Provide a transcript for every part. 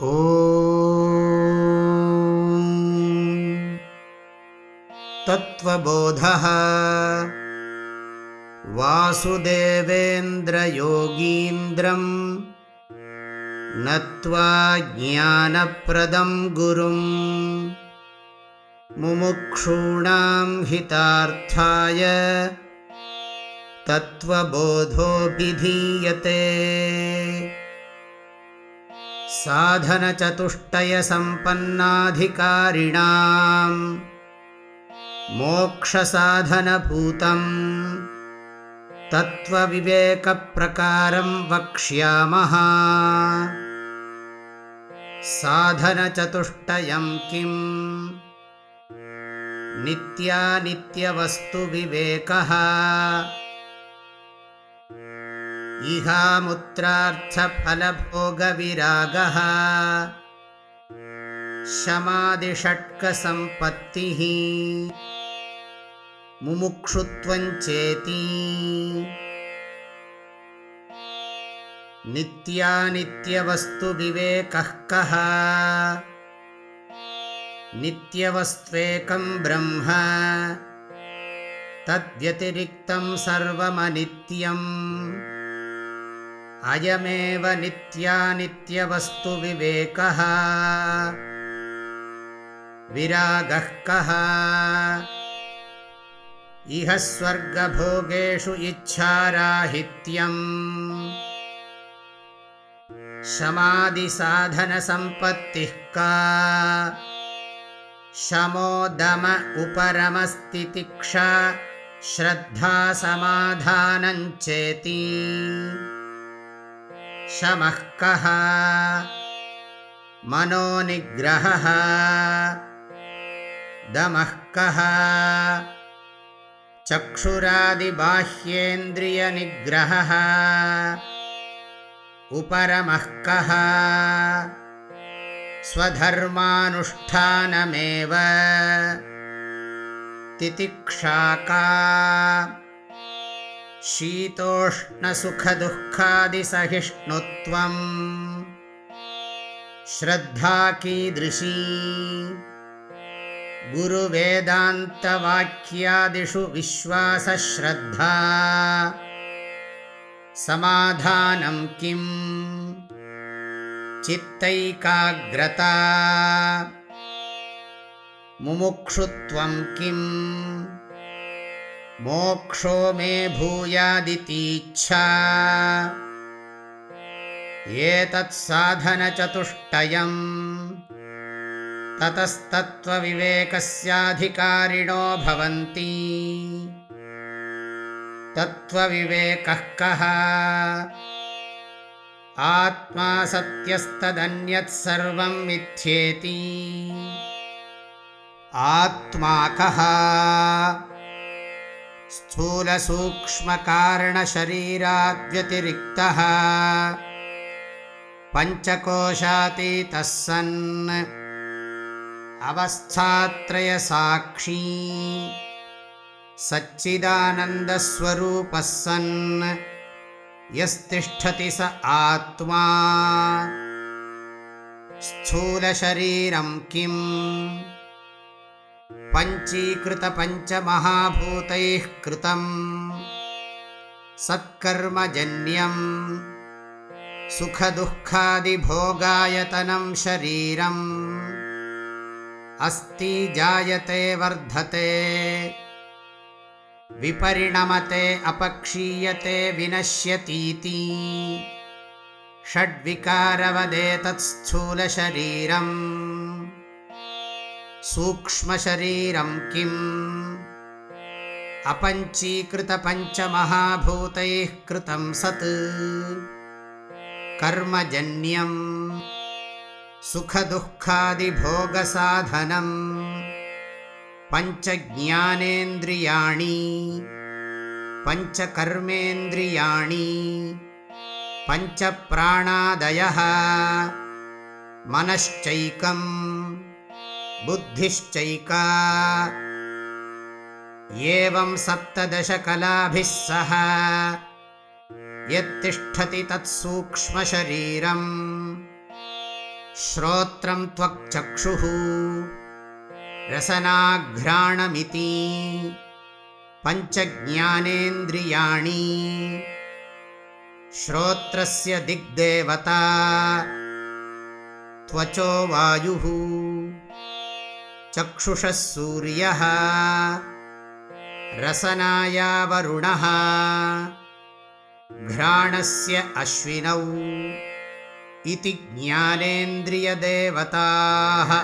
ओ तत्त्वबोधः वासुदेवेन्द्रयोगीन्द्रम् नत्वा ज्ञानप्रदं गुरुम् मुमुक्षूणां हितार्थाय तत्त्वबोधोऽभिधीयते साधनचतुष्टयसम्पन्नाधिकारिणाम्। मोक्षसाधनभूतम्। तत्त्वविवेकप्रकारं वक्ष्यामः। साधनचतुष्टयं किम्? नित्यानित्यवस्तुविवेकः इहामुत्रार्थफलभोगविरागः। शमादिषट्कसम्पत्तिः। मुमुक्षुत्वञ्चेति। नित्यानित्यवस्तुविवेकः। कः नित्यवस्त्वेकं ब्रह्म। तद्व्यतिरिक्तं सर्वमनित्यम् अयमेव नित्यानित्यवस्तुविवेकः विरागः कः? इह स्वर्गभोगेषु इच्छाराहित्यम्। शमादिसाधनसम्पत्तिः का? शमोदम उपरमस्तितिक्षा श्रद्धासमाधानञ्चेति शमः कः? मनोनिग्रहः। दमः कः? चक्षुरादिबाह्येन्द्रियनिग्रहः। उपरमः कः? स्वधर्मानुष्ठानमेव। तितिक्षाका शीतोष्णसुखदुःखादिसहिष्णुत्वम्। श्रद्धा कीदृशी। गुरुवेदान्तवाक्यादिषु विश्वासश्रद्धा। समाधानं किम्? चित्तैकाग्रता। मुमुक्षुत्वं किम् मोक्षो मे भूयादितीच्छा। एतत्साधनचतुष्टयम् ततस्तत्त्वविवेकस्याधिकारिणो भवन्ति। तत्त्वविवेकः कः? आत्मा सत्यस्तदन्यत्सर्वं मिथ्येति। आत्मा कः स्थूलसूक्ष्मकारणशरीराद्व्यतिरिक्तः। पञ्चकोशातीतः सन् अवस्थात्रयसाक्षी सच्चिदानन्दस्वरूपः सन् यस्तिष्ठति स आत्मा। स्थूलशरीरं किम् पञ्चीकृतपञ्चमहाभूतैः कृतम्। सत्कर्मजन्यम्। सुखदुःखादिभोगायतनं शरीरम्। अस्ति जायते वर्धते। विपरिणमते अपक्षीयते विनश्यतीति। षड्विकारवदेतत्स्थूलशरीरम् सूक्ष्मशरीरं किम्? अपञ्चीकृतपञ्चमहाभूतैः कृतं सत्। कर्मजन्यम् सुखदुःखादिभोगसाधनम् पञ्चज्ञानेन्द्रियाणि। पञ्चकर्मेन्द्रियाणि। पञ्चप्राणादयः। मनश्चैकम् बुद्धिश्चैका। एवं सप्तदशकलाभिः सह यत्तिष्ठति तत्सूक्ष्मशरीरम्। श्रोत्रं त्वक्चक्षुः रसनाघ्राणमिति। पञ्चज्ञानेन्द्रियाणि। श्रोत्रस्य दिग्देवता। त्वचो वायुः चक्षुषः सूर्यः। रसनायावरुणः। घ्राणस्य अश्विनौ। इति ज्ञानेन्द्रियदेवताः।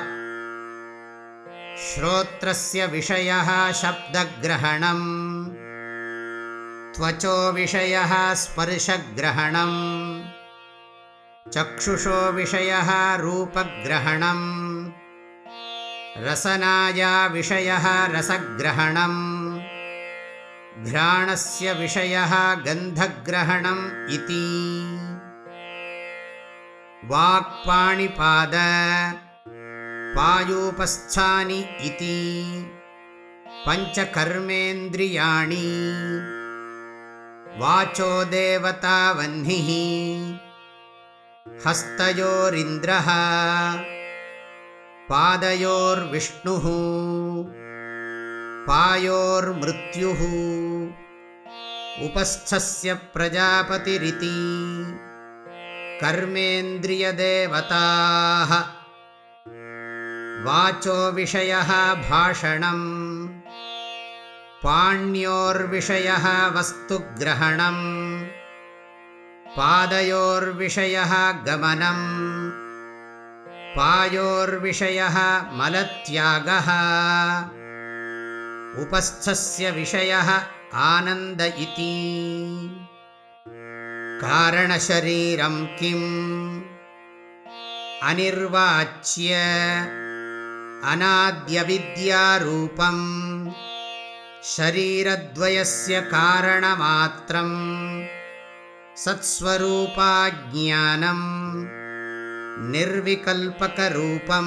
श्रोत्रस्य विषयः शब्दग्रहणम्। त्वचो विषयः स्पर्शग्रहणम्। चक्षुषो विषयः रूपग्रहणम् रसनाया विषयः रसग्रहणम्। घ्राणस्य विषयः गन्धग्रहणम् इति। वाक्पाणिपाद पायूपस्थानि इति। पञ्चकर्मेन्द्रियाणि। वाचो देवतावह्निः। हस्तयोरिन्द्रः पादयोर्विष्णुः। पायोर्मृत्युः। उपस्थस्य प्रजापतिरिति। कर्मेन्द्रियदेवताः। वाचो विषयः भाषणम्। पाण्योर्विषयः वस्तुग्रहणम्। पादयोर्विषयः गमनम् पायोर्विषयः मलत्यागः। उपस्थस्य विषयः आनन्द इति। कारणशरीरं किम्? अनिर्वाच्य अनाद्यविद्यारूपम्। शरीरद्वयस्य कारणमात्रम्। सत्स्वरूपाज्ञानम् निर्विकल्पकरूपं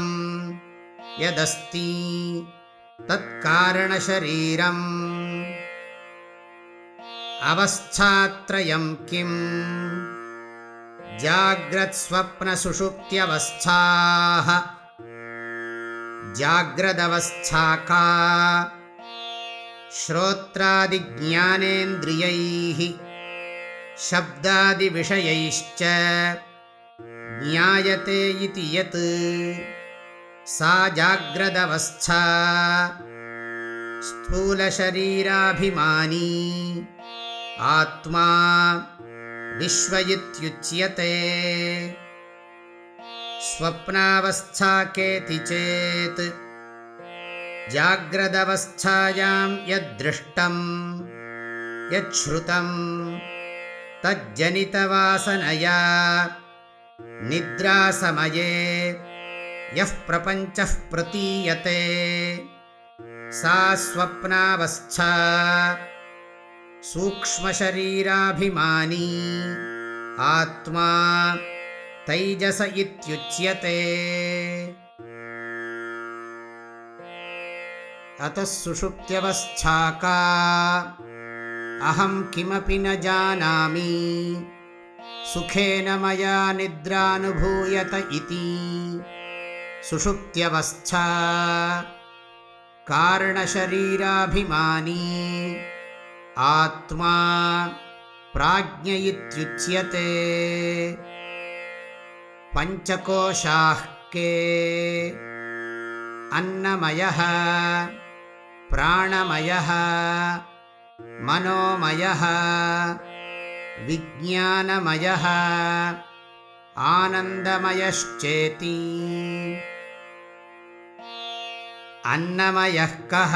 यदस्ति तत्कारणशरीरम्। अवस्थात्रयं किम्? जाग्रत्स्वप्नसुषुप्त्यवस्थाः। जाग्रदवस्था का श्रोत्रादिज्ञानेन्द्रियैः। शब्दादिविषयैश्च ज्ञायते इति यत् सा जाग्रदवस्था। स्थूलशरीराभिमानी आत्मा विश्व इत्युच्यते स्वप्नावस्था केति चेत् जाग्रदवस्थायां यद्दृष्टं यच्छ्रुतं तज्जनितवासनया निद्रासमये यः प्रपञ्चः प्रतीयते सा स्वप्नावस्था सूक्ष्मशरीराभिमानी आत्मा तैजस इत्युच्यते। अतः सुषुप्त्यवस्था का अहं किमपि न जानामि सुखेन मया निद्रानुभूयत इति। सुषुप्त्यवस्था। कारणशरीराभिमानी। आत्मा प्राज्ञ इत्युच्यते पञ्चकोशाः के। अन्नमयः। प्राणमयः। मनोमयः विज्ञानमयः। आनन्दमयश्चेति। अन्नमयः कः?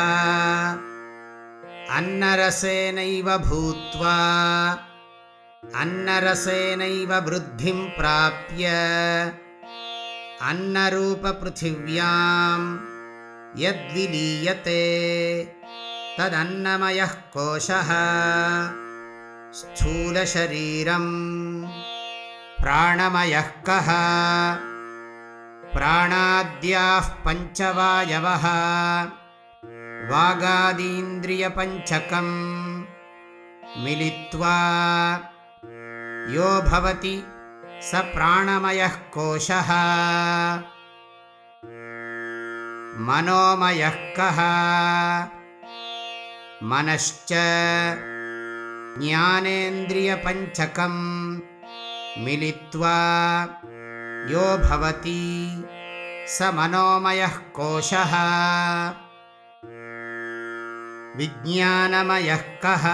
अन्नरसेनैव भूत्वा अन्नरसेनैव वृद्धिं प्राप्य अन्नरूपपृथिव्यां यद्विलीयते तदन्नमयः कोशः स्थूलशरीरम्। प्राणमयः कः? प्राणाद्याः पञ्चवायवः। वागादीन्द्रियपञ्चकम्। मिलित्वा। यो भवति स प्राणमयः कोशः। मनोमयः कः? मनश्च ज्ञानेन्द्रियपञ्चकम् मिलित्वा यो भवति स मनोमयः कोशः। विज्ञानमयः कः?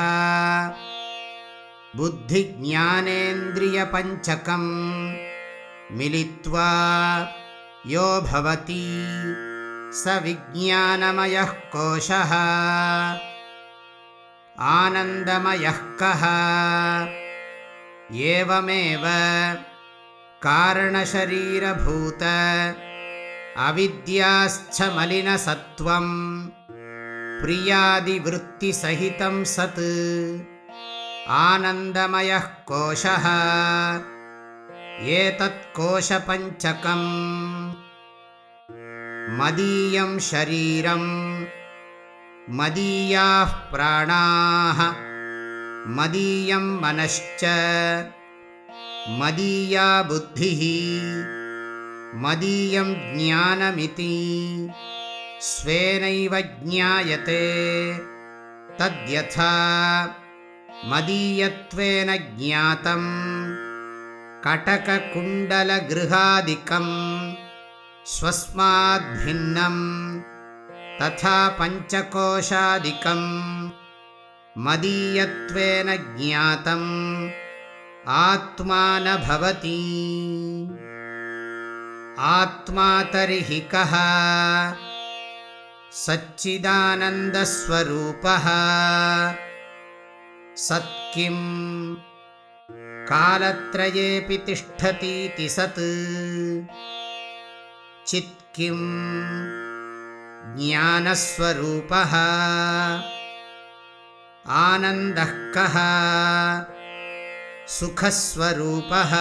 बुद्धिज्ञानेन्द्रियपञ्चकम् मिलित्वा यो भवति स विज्ञानमयः कोशः आनन्दमयः कः? एवमेव कारणशरीरभूत अविद्यास्थमलिनसत्त्वम् प्रियादिवृत्तिसहितं सत् आनन्दमयः कोशः। एतत्कोशपञ्चकम् मदीयं शरीरम् मदीयाः प्राणाः। मदीयं मनश्च। मदीया बुद्धिः। मदीयं ज्ञानमिति। स्वेनैव ज्ञायते। तद्यथा। मदीयत्वेन ज्ञातम् कटककुण्डलगृहादिकम् स्वस्माद्भिन्नम् तथा पञ्चकोशादिकम् मदीयत्वेन ज्ञातम् आत्मा न भवति आत्मा तर्हि कः? सच्चिदानन्दस्वरूपः। सत्किम्? कालत्रयेऽपि तिष्ठतीति सत्। चित्किम् ज्ञानस्वरूपः। आनन्दः कः? सुखस्वरूपः।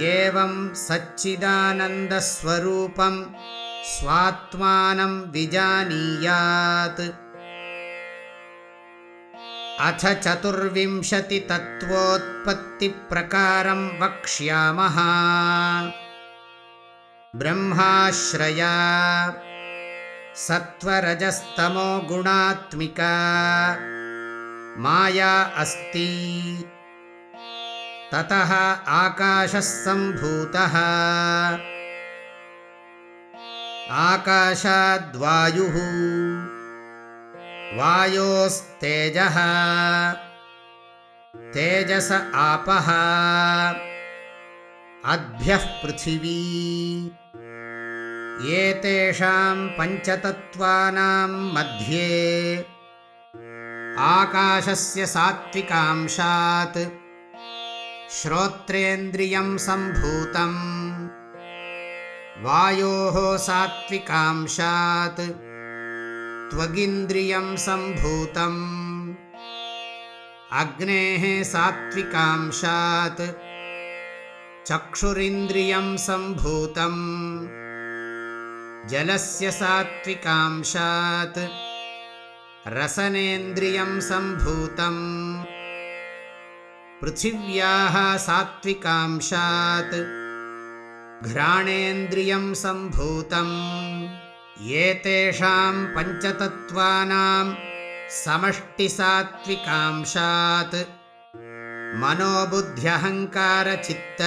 एवं सच्चिदानन्दस्वरूपं स्वात्मानं विजानीयात्। अथ चतुर्विंशतितत्त्वोत्पत्तिप्रकारं वक्ष्यामः ब्रह्माश्रया। सत्त्वरजस्तमो गुणात्मिका। माया अस्ति। ततः आकाशः सम्भूतः। आकाशाद्वायुः। वायोस्तेजः। तेजस आपः। अद्भ्यः पृथिवी एतेषां पञ्चतत्त्वानां मध्ये आकाशस्य सात्विकांशात् श्रोत्रेन्द्रियं सम्भूतम् वायोः सात्विकांशात् त्वगिन्द्रियं सम्भूतम् अग्नेः सात्विकांशात् चक्षुरिन्द्रियं सम्भूतम् जलस्य सात्विकांशात् रसनेन्द्रियं सम्भूतम्। पृथिव्याः सात्विकांशात् घ्राणेन्द्रियं सम्भूतम्। एतेषां पञ्चतत्त्वानां समष्टिसात्विकांशात् मनोबुद्ध्यहङ्कारचित्त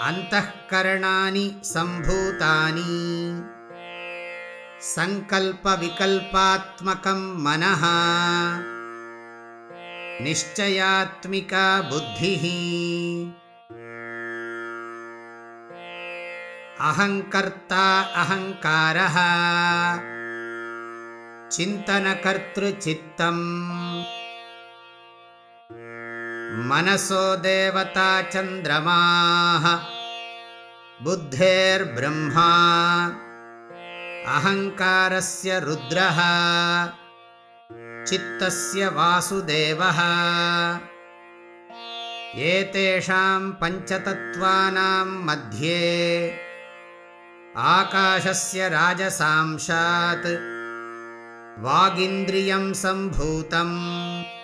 अन्तःकरणानि सम्भूतानि। सङ्कल्पविकल्पात्मकं मनः। निश्चयात्मिका बुद्धिः। अहङ्कर्ता अहङ्कारः। चिन्तनकर्तृचित्तम् मनसो देवता चन्द्रमाः। बुद्धेर्ब्रह्मा। अहङ्कारस्य रुद्रः। चित्तस्य वासुदेवः। एतेषां पञ्चतत्त्वानां मध्ये आकाशस्य राजसांशात् वागिन्द्रियं सम्भूतम्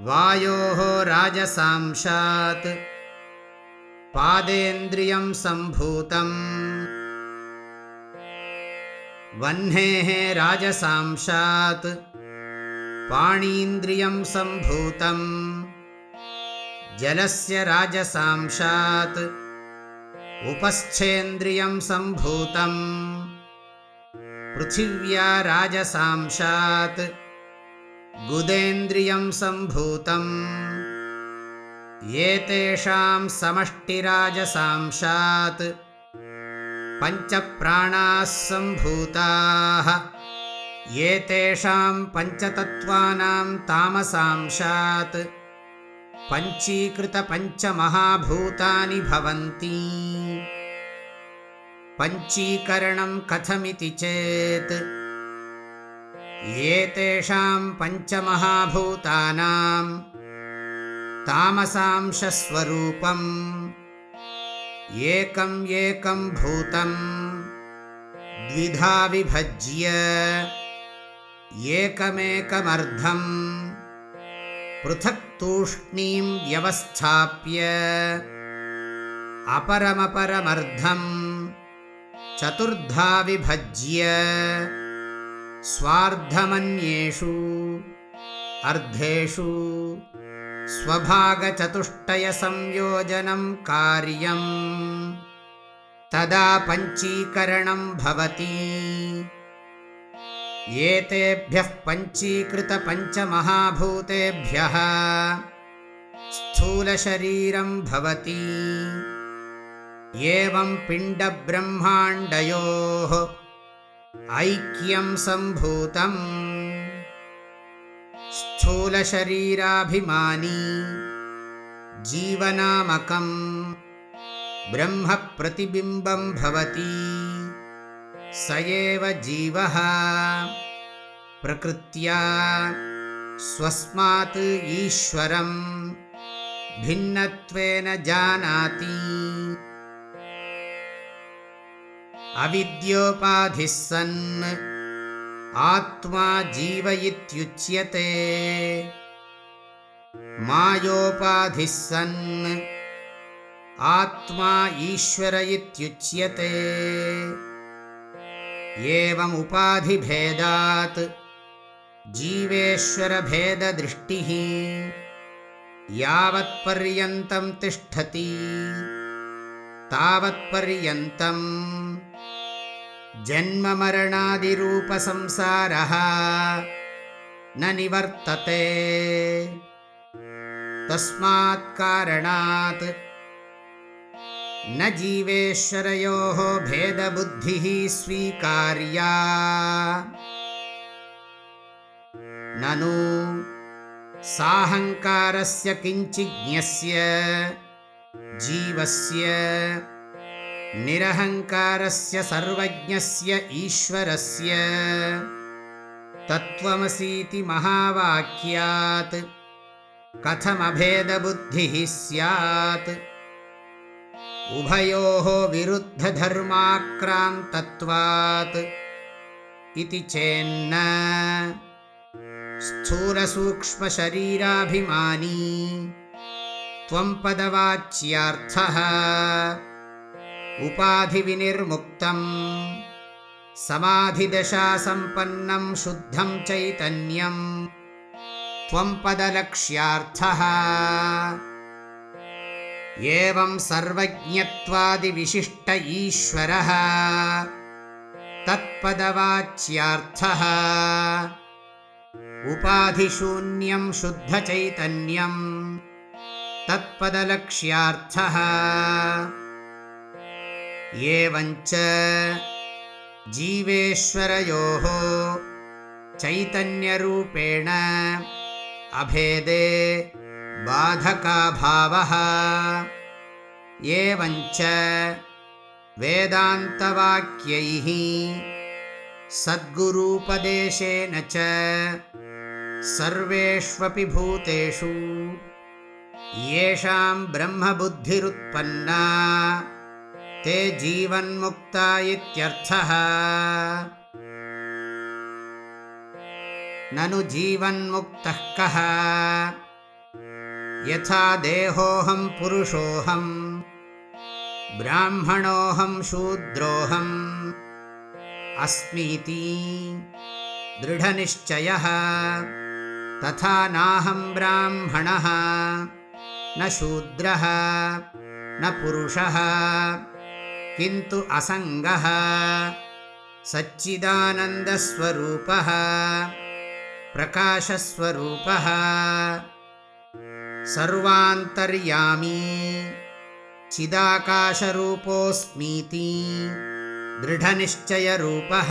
वायोः राजसांशात् पादेन्द्रियं सम्भूतम्। वह्नेः राजसांशात् पाणीन्द्रियं सम्भूतम्। जलस्य राजसांशात् उपस्थेन्द्रियं सम्भूतम्। पृथिव्या राजसांशात् गुदेन्द्रियं सम्भूतम्। एतेषां समष्टिराजसांशात् पञ्चप्राणाः सम्भूताः। एतेषां पञ्चतत्त्वानां तामसांशात् पञ्चीकृतपञ्चमहाभूतानि भवन्ति। पञ्चीकरणं कथमिति चेत् एतेषां पञ्चमहाभूतानां तामसांशस्वरूपम् एकम् एकं भूतं द्विधा विभज्य एकमेकमर्धम् पृथक् तूष्णीं व्यवस्थाप्य अपरमपरमर्धम् चतुर्धा विभज्य स्वार्धमन्येषु अर्धेषु स्वभागचतुष्टयसंयोजनं कार्यम्। तदा पञ्चीकरणं भवति। एतेभ्यः पञ्चीकृतपञ्चमहाभूतेभ्यः स्थूलशरीरं भवति। एवं पिण्डब्रह्माण्डयोः ऐक्यं सम्भूतम्। स्थूलशरीराभिमानी जीवनामकम्। ब्रह्मप्रतिबिम्बं भवति। स एव जीवः। प्रकृत्या स्वस्मात् ईश्वरं भिन्नत्वेन जानाति अविद्योपाधिः सन्। आत्मा जीव इत्युच्यते। मायोपाधिः सन्। आत्मा ईश्वर इत्युच्यते। एवमुपाधिभेदात्। जीवेश्वरभेददृष्टिः। यावत्पर्यन्तं तिष्ठति। तावत्पर्यन्तम् जन्ममरणादिरूपसंसारः न निवर्तते। तस्मात्कारणात् न जीवेश्वरयोः भेदबुद्धिः स्वीकार्या। ननु साहङ्कारस्य किञ्चिज्ञस्य जीवस्य निरहङ्कारस्य सर्वज्ञस्य ईश्वरस्य। तत्त्वमसीति महावाक्यात्। कथमभेदबुद्धिः स्यात्। उभयोः विरुद्धधर्माक्रान्तत्वात्। इति चेन्न। स्थूलसूक्ष्मशरीराभिमानी। त्वं पदवाच्यार्थः उपाधिविनिर्मुक्तम्। समाधिदशासम्पन्नं शुद्धं चैतन्यम्। त्वं पदलक्ष्यार्थः। एवं सर्वज्ञत्वादिविशिष्ट ईश्वरः। तत्पदवाच्यार्थः। उपाधिशून्यं शुद्धचैतन्यं तत्पदलक्ष्यार्थः एवञ्च जीवेश्वरयोः चैतन्यरूपेण अभेदे बाधकाभावः। एवञ्च वेदान्तवाक्यैः सद्गुरूपदेशेन च सर्वेष्वपि भूतेषु येषां ब्रह्मबुद्धिरुत्पन्ना ते जीवन्मुक्ता इत्यर्थः। ननु जीवन्मुक्तः कः? यथा देहोऽहं पुरुषोऽहम् ब्राह्मणोऽहं शूद्रोऽहम् अस्मीति दृढनिश्चयः। तथा नाहं ब्राह्मणः न शूद्रः न पुरुषः किन्तु असङ्गः। सच्चिदानन्दस्वरूपः। प्रकाशस्वरूपः। सर्वान्तर्यामी। चिदाकाशरूपोऽस्मीति। दृढनिश्चयरूपः।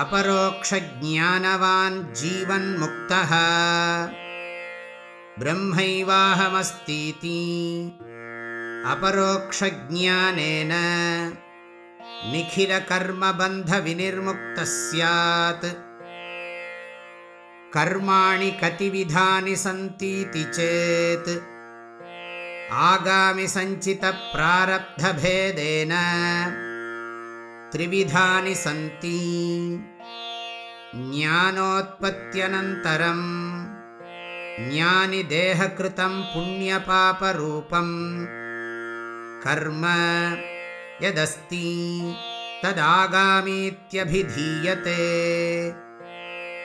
अपरोक्षज्ञानवान् जीवन्मुक्तः। ब्रह्मैवाहमस्तीति अपरोक्षज्ञानेन निखिलकर्मबन्धविनिर्मुक्तः स्यात् कर्माणि कतिविधानि सन्तीति चेत्। आगामिसञ्चितप्रारब्धभेदेन त्रिविधानि सन्ति। ज्ञानोत्पत्त्यनन्तरम् ज्ञानि देहकृतं पुण्यपापरूपम् कर्म यदस्ति तदागामीत्यभिधीयते।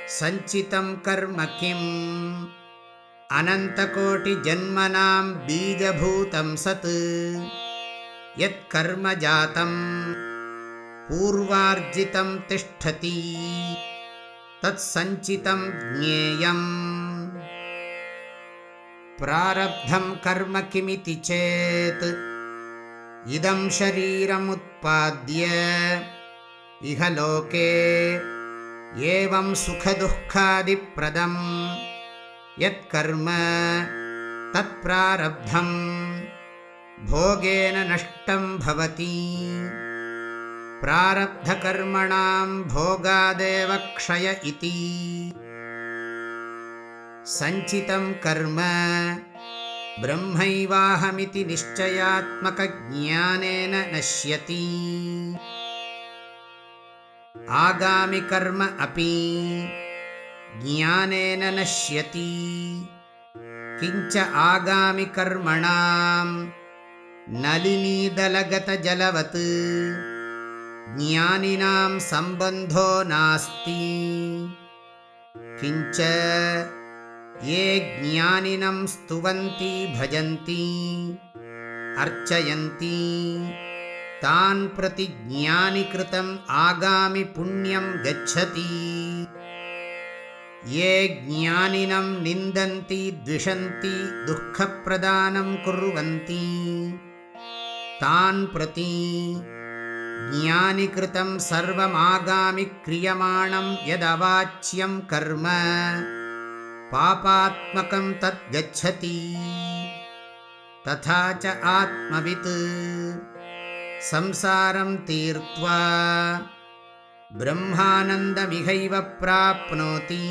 सञ्चितं कर्म किम् अनन्तकोटिजन्मनां बीजभूतं सत्। यत्कर्म जातं पूर्वार्जितं तिष्ठति। तत्सञ्चितं ज्ञेयम्। प्रारब्धं कर्म किमिति चेत् इदं शरीरमुत्पाद्य। इह लोके एवं सुखदुःखादिप्रदम्। यत्कर्म तत्प्रारब्धम्। भोगेन नष्टं भवति। प्रारब्धकर्मणां भोगादेव क्षय इति। सञ्चितं कर्म ब्रह्मैवाहमिति निश्चयात्मकज्ञानेन नश्यति। आगामिकर्म अपि ज्ञानेन नश्यति। किञ्च आगामिकर्मणां नलिनीदलगतजलवत्। ज्ञानिनां सम्बन्धो नास्ति। किञ्च ये ज्ञानिनं स्तुवन्ति भजन्ति अर्चयन्ति। तान् प्रति ज्ञानिकृतम् आगामिपुण्यं गच्छति। ये ज्ञानिनं निन्दन्ति द्विषन्ति दुःखप्रदानं कुर्वन्ति। तान् प्रति ज्ञानिकृतं सर्वमागामिक्रियमाणं यदवाच्यं कर्म पापात्मकं तद्गच्छति तथा च आत्मवित्। संसारं तीर्त्वा ब्रह्मानन्दमिहैव प्राप्नोति।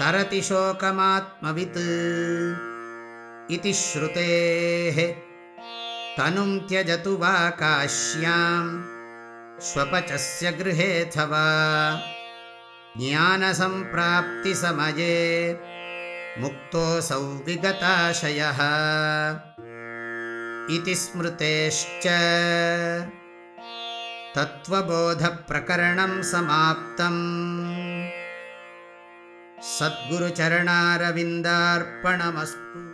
तरति शोकमात्मवित्। इति श्रुतेः। तनुं त्यजतु वा काश्यां। स्वपचस्य गृहेऽथवा ज्ञानसम्प्राप्तिसमये मुक्तोऽसौ विगताशयः इति स्मृतेश्च। तत्त्वबोधप्रकरणं समाप्तम्। सद्गुरुचरणारविन्दार्पणमस्तु